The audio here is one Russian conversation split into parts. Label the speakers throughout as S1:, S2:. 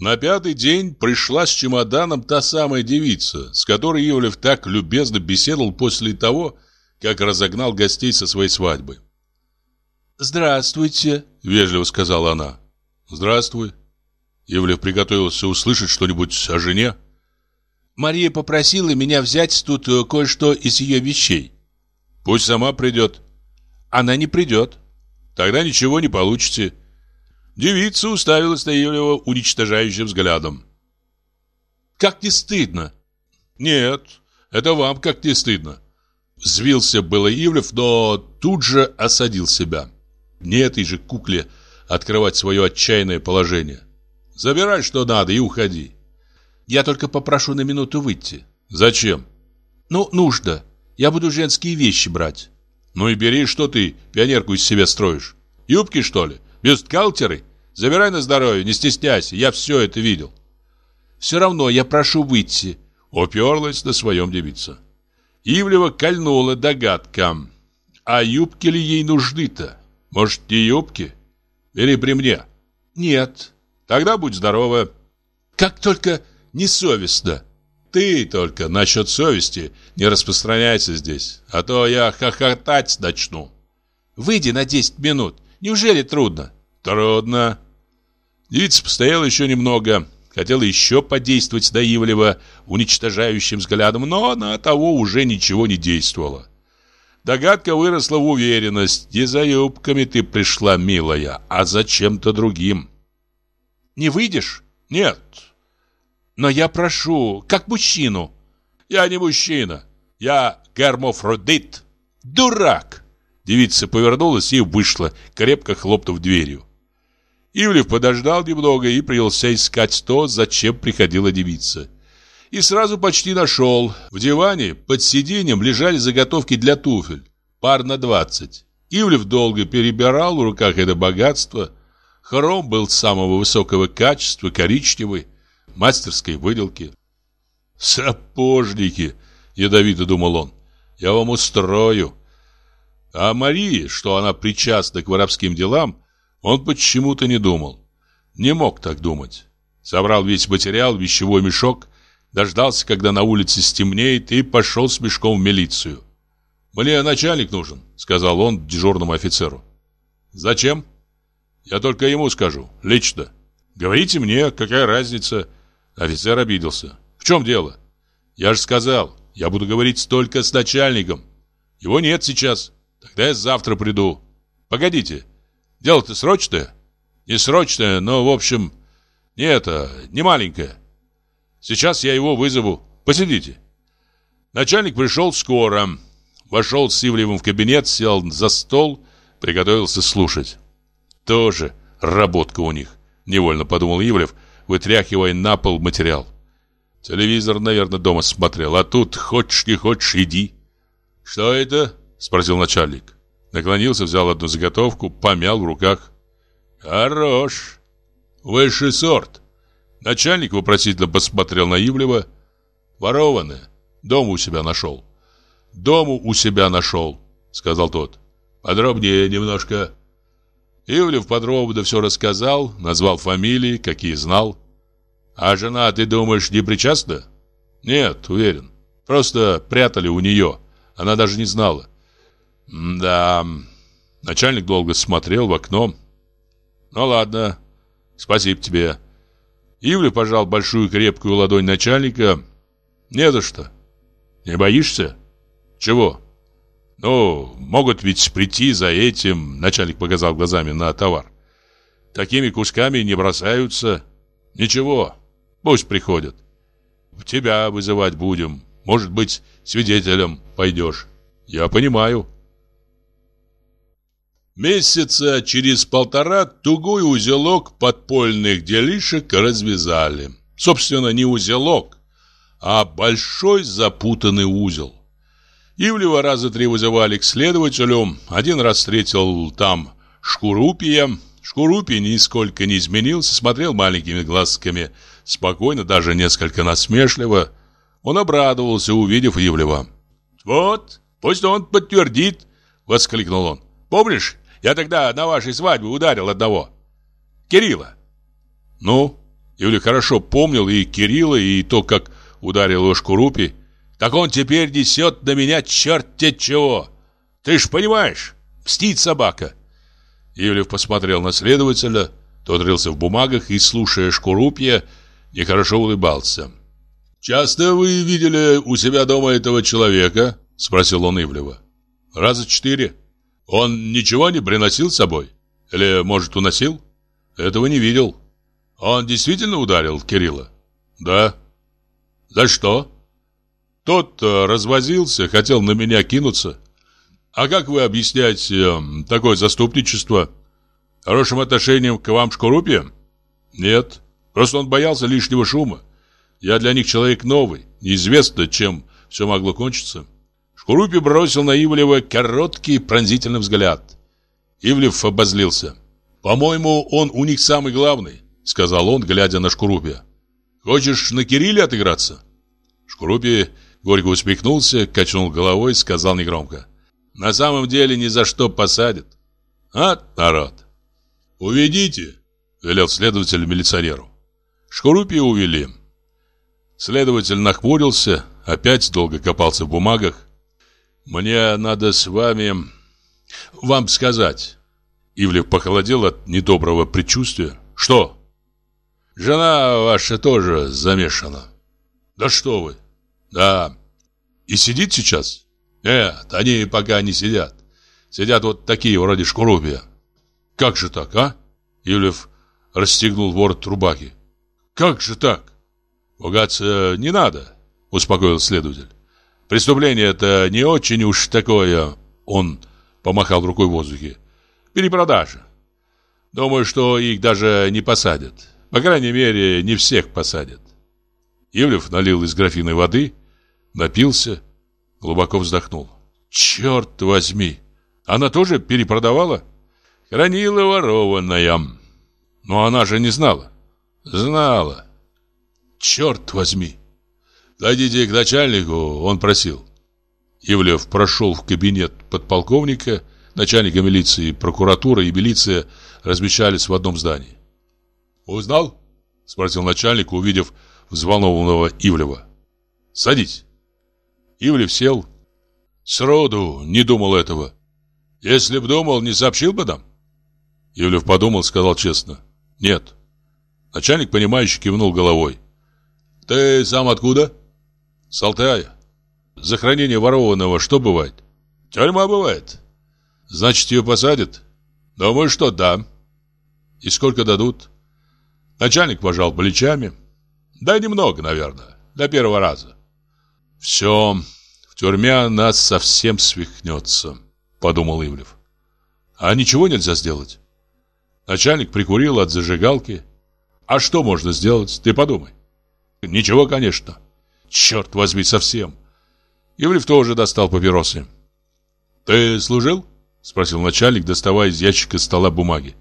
S1: На пятый день пришла с чемоданом та самая девица, с которой Ивлев так любезно беседовал после того, как разогнал гостей со своей свадьбы.
S2: «Здравствуйте», — вежливо сказала она.
S1: «Здравствуй». Ивлев приготовился услышать что-нибудь о жене.
S2: «Мария попросила меня взять тут э, кое-что из ее вещей».
S1: «Пусть сама придет».
S2: «Она не придет».
S1: «Тогда ничего не получите». Девица уставилась на Ивлева уничтожающим взглядом.
S2: «Как не стыдно!»
S1: «Нет, это вам как не стыдно!» Взвился было Ивлев, но тут же осадил себя. Не этой же кукле открывать свое отчаянное положение. Забирай, что надо, и уходи.
S2: Я только попрошу на минуту выйти.
S1: Зачем?
S2: Ну, нужно. Я буду женские вещи брать.
S1: Ну и бери, что ты пионерку из себя строишь. Юбки, что ли? Бюсткалтеры? Забирай на здоровье, не стесняйся, я все это видел.
S2: Все равно я прошу выйти.
S1: Уперлась на своем девица. Ивлева кольнула догадка. А юбки ли ей нужны-то? Может, не юбки? Или при мне?
S2: Нет.
S1: Тогда будь здорова.
S2: Как только несовестно.
S1: Ты только насчет совести не распространяйся здесь, а то я хохотать начну.
S2: Выйди на 10 минут. Неужели трудно?
S1: Трудно. Девица постояла еще немного, хотела еще подействовать до Ивлева уничтожающим взглядом, но на того уже ничего не действовало. Догадка выросла в уверенность. Не за юбками ты пришла, милая, а за чем-то другим.
S2: Не выйдешь?
S1: Нет.
S2: Но я прошу, как мужчину.
S1: Я не мужчина. Я гермофродит.
S2: Дурак.
S1: Девица повернулась и вышла, крепко хлопнув дверью. Ивлев подождал немного и принялся искать то, зачем приходила девица. И сразу почти нашел. В диване под сиденьем лежали заготовки для туфель. Пар на двадцать. Ивлев долго перебирал в руках это богатство. Хром был самого высокого качества, коричневый, мастерской выделки. «Сапожники!» — ядовито думал он. «Я вам устрою!» А Марии, что она причастна к воровским делам, он почему-то не думал. Не мог так думать. Собрал весь материал вещевой мешок, дождался, когда на улице стемнеет, и пошел с мешком в милицию. «Мне начальник нужен», — сказал он дежурному офицеру. «Зачем?» «Я только ему скажу, лично. Говорите мне, какая разница?» Офицер обиделся. «В чем дело?» «Я же сказал, я буду говорить только с начальником. Его нет сейчас. Тогда я завтра приду. Погодите, дело-то срочное?» «Не срочное, но, в общем, не это, не маленькое. Сейчас я его вызову. Посидите». Начальник пришел скоро. Вошел с Ивлевым в кабинет, сел за стол, приготовился слушать. Тоже работка у них, невольно подумал Ивлев, вытряхивая на пол материал. Телевизор, наверное, дома смотрел, а тут хочешь не хочешь, иди. Что это? Спросил начальник. Наклонился, взял одну заготовку, помял в руках. Хорош. Высший сорт. Начальник вопросительно посмотрел на Ивлева. Ворованное. Дома у себя нашел. Дому у себя нашел, сказал тот. Подробнее немножко. Ивлев подробно все рассказал, назвал фамилии, какие знал. А жена, ты думаешь, не причастна? Нет, уверен. Просто прятали у нее. Она даже не знала. Да. Начальник долго смотрел в окно. Ну ладно. Спасибо тебе. Ивлев пожал большую крепкую ладонь начальника. Не за что. Не боишься? Чего? Ну, могут ведь прийти за этим, начальник показал глазами на товар. Такими кусками не бросаются. Ничего, пусть приходят. Тебя вызывать будем. Может быть, свидетелем пойдешь. Я понимаю. Месяца через полтора тугой узелок подпольных делишек развязали. Собственно, не узелок, а большой запутанный узел. Ивлева раза три вызывали к следователю. Один раз встретил там Шкурупия. Шкурупий нисколько не изменился, смотрел маленькими глазками, спокойно, даже несколько насмешливо. Он обрадовался, увидев Ивлева. «Вот, пусть он подтвердит!» — воскликнул он. «Помнишь, я тогда на вашей свадьбе ударил одного? Кирилла!» «Ну?» Ивлев хорошо помнил и Кирилла, и то, как ударил его Шкурупи. Так он теперь несет на меня черт-те чего. Ты ж понимаешь, мстит собака. Ивлев посмотрел на следователя, тот рылся в бумагах и, слушая Шкурупья, нехорошо улыбался. «Часто вы видели у себя дома этого человека?» — спросил он Ивлева. «Раза четыре. Он ничего не приносил с собой? Или, может, уносил?» «Этого не видел. Он действительно ударил Кирилла?» «Да». «За что?» «Тот э, развозился, хотел на меня кинуться». «А как вы объясняете э, такое заступничество?» «Хорошим отношением к вам Шкурупе?» «Нет. Просто он боялся лишнего шума. Я для них человек новый. Неизвестно, чем все могло кончиться». Шкурупи бросил на Ивлева короткий пронзительный взгляд. Ивлев обозлился. «По-моему, он у них самый главный», — сказал он, глядя на Шкурупи. «Хочешь на Кирилле отыграться?» Шкурупи горько усмехнулся, качнул головой, сказал негромко. «На самом деле ни за что посадят. А, народ!» «Уведите!» — велел следователь милиционеру. Шкурупи увели. Следователь нахмурился, опять долго копался в бумагах. «Мне надо с вами... вам сказать». Ивлев похолодел от недоброго предчувствия. «Что?» «Жена ваша тоже замешана». «Да что вы!» «Да». «И сидит сейчас?» «Нет, они пока не сидят. Сидят вот такие, вроде Шкурупия». «Как же так, а?» Ивлев расстегнул ворот рубахи. «Как же так?» «Пугаться не надо», — успокоил следователь. «Преступление это не очень уж такое...» Он помахал рукой в воздухе. «Перепродажа. Думаю, что их даже не посадят. По крайней мере, не всех посадят». Ивлев налил из графины воды, напился, глубоко вздохнул. «Черт возьми! Она тоже перепродавала?» «Хранила ворованная. Но она же не знала». «Знала. Черт возьми!» «Дойдите к начальнику», — он просил. Ивлев прошел в кабинет подполковника, начальника милиции, прокуратура и милиция размещались в одном здании. «Узнал?» — спросил начальник, увидев взволнованного Ивлева. «Садись». Ивлев сел. Сроду не думал этого. Если б думал, не сообщил бы нам. Ивлев подумал, сказал честно. Нет. Начальник, понимающе кивнул головой. Ты сам откуда? С Алтая. За хранение ворованного что бывает? Тюрьма бывает. Значит, ее посадят? Думаю, что да. И сколько дадут? Начальник пожал плечами. Да немного, наверное. Для первого раза. Все, в тюрьме нас совсем свихнется, подумал Ивлев. А ничего нельзя сделать? Начальник прикурил от зажигалки. А что можно сделать, ты подумай. Ничего, конечно. Черт возьми, совсем. Ивлев тоже достал папиросы. «Ты служил?» — спросил начальник, доставая из ящика стола бумаги.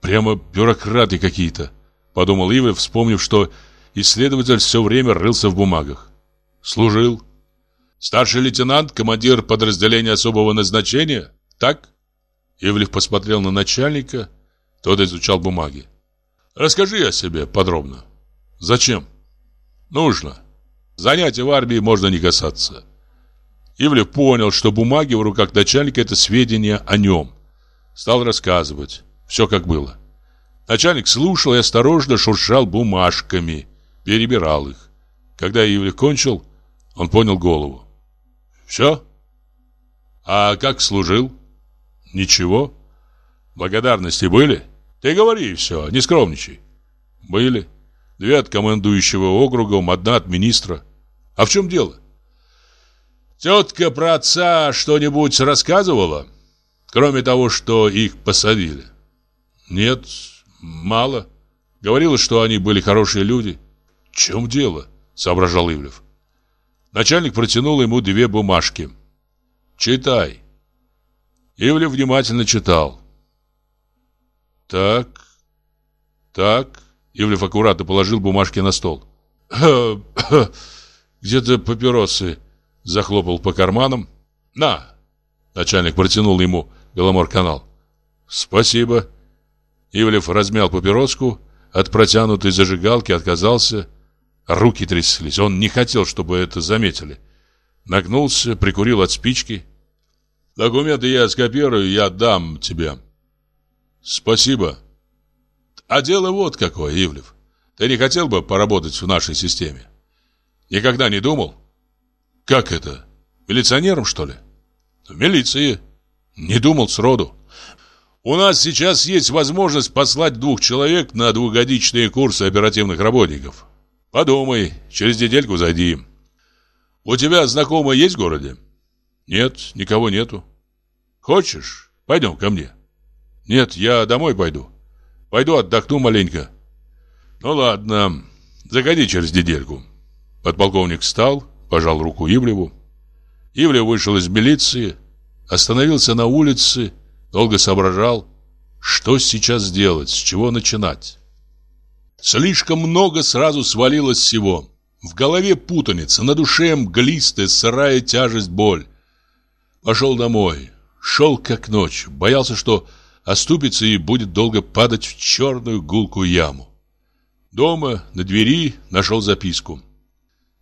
S1: «Прямо бюрократы какие-то», — подумал Ивлев, вспомнив, что исследователь все время рылся в бумагах. «Служил. Старший лейтенант, командир подразделения особого назначения? Так?» Ивлев посмотрел на начальника, тот изучал бумаги. «Расскажи о себе подробно». «Зачем?» «Нужно. Занятия в армии можно не касаться. Ивлев понял, что бумаги в руках начальника – это сведения о нем. Стал рассказывать. Все как было. Начальник слушал и осторожно шуршал бумажками, перебирал их. Когда Ивлев кончил, он понял голову. «Все? А как служил?» «Ничего. Благодарности были? Ты говори все, не скромничай». «Были. Две от командующего округом, одна от министра. А в чем дело? Тетка про отца что-нибудь рассказывала? Кроме того, что их посадили? Нет, мало. Говорила, что они были хорошие люди. В чем дело? Соображал Ивлев. Начальник протянул ему две бумажки. Читай. Ивлев внимательно читал. Так, так, Ивлев аккуратно положил бумажки на стол. «Где-то папиросы», — захлопал по карманам. «На!» — начальник протянул ему Беломор-канал. «Спасибо». Ивлев размял папироску, от протянутой зажигалки отказался. Руки тряслись. Он не хотел, чтобы это заметили. Нагнулся, прикурил от спички. «Документы я скопирую, я дам тебе». «Спасибо». «А дело вот какое, Ивлев. Ты не хотел бы поработать в нашей системе?» «Никогда не думал?» «Как это? Милиционером, что ли?» «В милиции». «Не думал сроду». У нас сейчас есть возможность послать двух человек на двухгодичные курсы оперативных работников. Подумай, через недельку зайди. У тебя знакомые есть в городе? Нет, никого нету. Хочешь? Пойдем ко мне. Нет, я домой пойду. Пойду отдохну маленько. Ну ладно, заходи через недельку. Подполковник встал, пожал руку Ивлеву. Ивлев вышел из милиции, остановился на улице Долго соображал, что сейчас делать, с чего начинать. Слишком много сразу свалилось всего. В голове путаница, на душе мглистая, сырая тяжесть, боль. Пошел домой. Шел как ночь. Боялся, что оступится и будет долго падать в черную гулкую яму. Дома, на двери, нашел записку.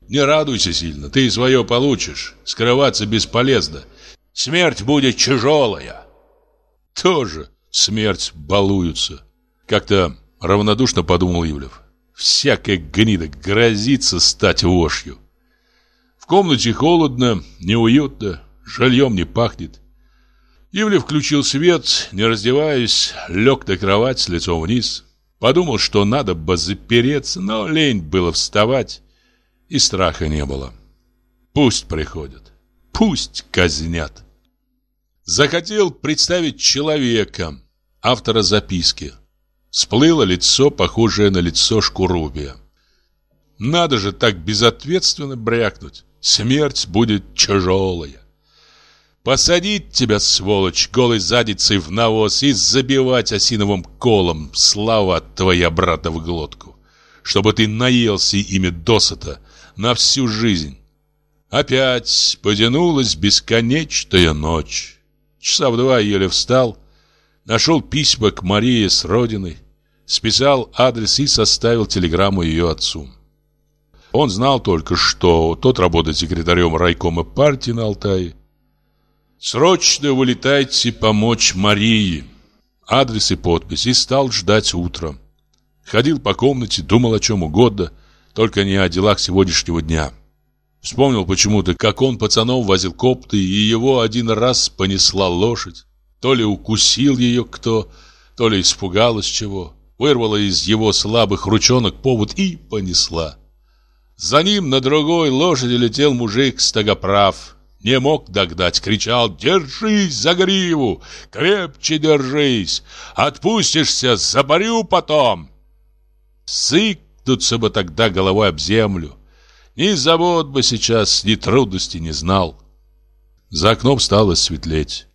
S1: «Не радуйся сильно, ты свое получишь. Скрываться бесполезно. Смерть будет тяжелая тоже смерть балуются. Как-то равнодушно подумал Ивлев. Всякая гнида грозится стать вошью. В комнате холодно, неуютно, жильем не пахнет. Ивлев включил свет, не раздеваясь, лег на кровать с лицом вниз. Подумал, что надо бы запереться, но лень было вставать, и страха не было. Пусть приходят, пусть казнят. Захотел представить человека, автора записки. Сплыло лицо, похожее на лицо Шкурубия. Надо же так безответственно брякнуть. Смерть будет тяжелая. Посадить тебя, сволочь, голой задницей в навоз и забивать осиновым колом, слава твоя брата в глотку, чтобы ты наелся ими досыта на всю жизнь. Опять потянулась бесконечная ночь. Часа в два еле встал, нашел письма к Марии с родины, списал адрес и составил телеграмму ее отцу. Он знал только, что тот работает секретарем райкома партии на Алтае. «Срочно вылетайте помочь Марии». Адрес и подпись, и стал ждать утра. Ходил по комнате, думал о чем угодно, только не о делах сегодняшнего дня. Вспомнил почему-то, как он пацанов возил копты, и его один раз понесла лошадь. То ли укусил ее кто, то ли испугалась чего. Вырвала из его слабых ручонок повод и понесла. За ним на другой лошади летел мужик стогоправ. Не мог догнать, кричал «Держись за гриву! Крепче держись! Отпустишься, заборю потом!» Сыкнуться бы тогда головой об землю. Ни завод бы сейчас, ни трудностей не знал. За окном стало светлеть.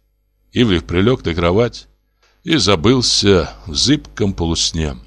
S1: Ивлев прилег на кровать и забылся в зыбком полусне.